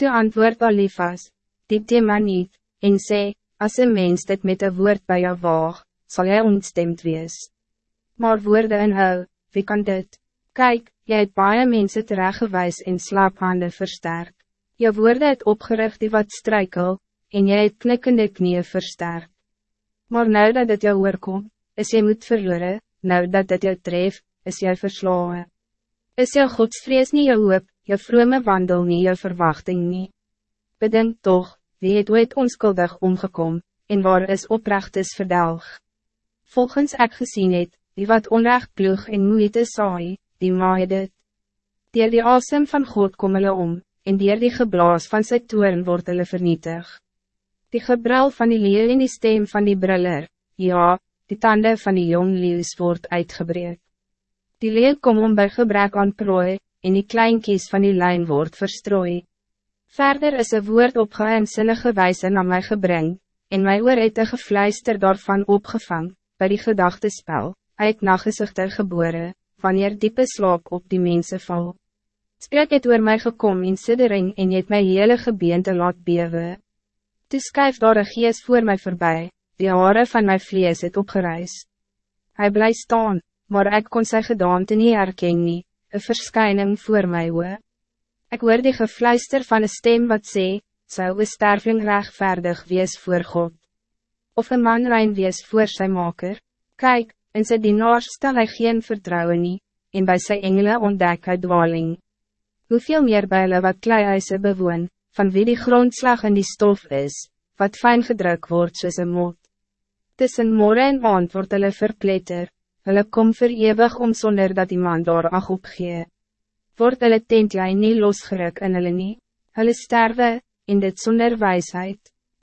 Toe antwoord Alifas, die thema niet, en sê, as een mens dit met een woord bij jou waag, zal jy ontstemd wees. Maar woorde inhou, wie kan dit? Kijk, jy het baie mense terechtgewijs en slaaphande versterk. Je woorde het opgericht die wat strijkel, en jy het knikkende knieën versterk. Maar nou dat dit jou oorkom, is jy moet verloren, nou dat dit jou tref, is jy verslaan. Is jou godsvrees niet jou hoop, jou vrome wandel niet jou verwachting niet. Bedenk toch, wie het ooit onskuldig omgekom, en waar is oprecht is verdelg. Volgens ek gezien het, die wat onrecht ploeg en moeite saai, die maai dit. Dier die asem van God kom hulle om, en dier die geblaas van sy toren word hulle vernietig. Die gebrul van die leeuw en die stem van die briller, ja, die tanden van die jong leeuws word uitgebreek. Die leeuw kom om bij gebrek aan prooi, en die kleinkies van die lijn word verstrooi. Verder is een woord op geheimzinnige wijze naar mij gebring, en my oor het een gefluister daarvan opgevang, bij die gedachtespel, uit nagezichter geboren, wanneer diepe slaap op die mensen val. Spreek het oor my gekom in siddering en het my hele gebeente laat bewe. Toe skuif daar een gees voor mij voorbij, die hare van mijn vlees het opgereis. Hij blijft staan, maar ik kon sy gedaante nie herken nie, een verschijning voor mij hoor. Ik hoor die gefluister van een stem wat sê, zou een sterveling rechtvaardig wees voor God. Of een man rein wees voor zijn maker. Kijk, in sy dienaars stel hy geen vertrouwen nie, en bij sy engele ontdek hy dwaling. Hoeveel meer by hulle wat kleihuise bewoon, van wie die grondslag in die stof is, wat fijn gedruk wordt soos een mot. Tussen morgen en aand word hulle verpletter, hulle kom verewig om zonder dat iemand daar ag opgee. Word hulle tentlijn nie losgeruk in hulle nie, hulle sterwe, in dit zonder wijsheid.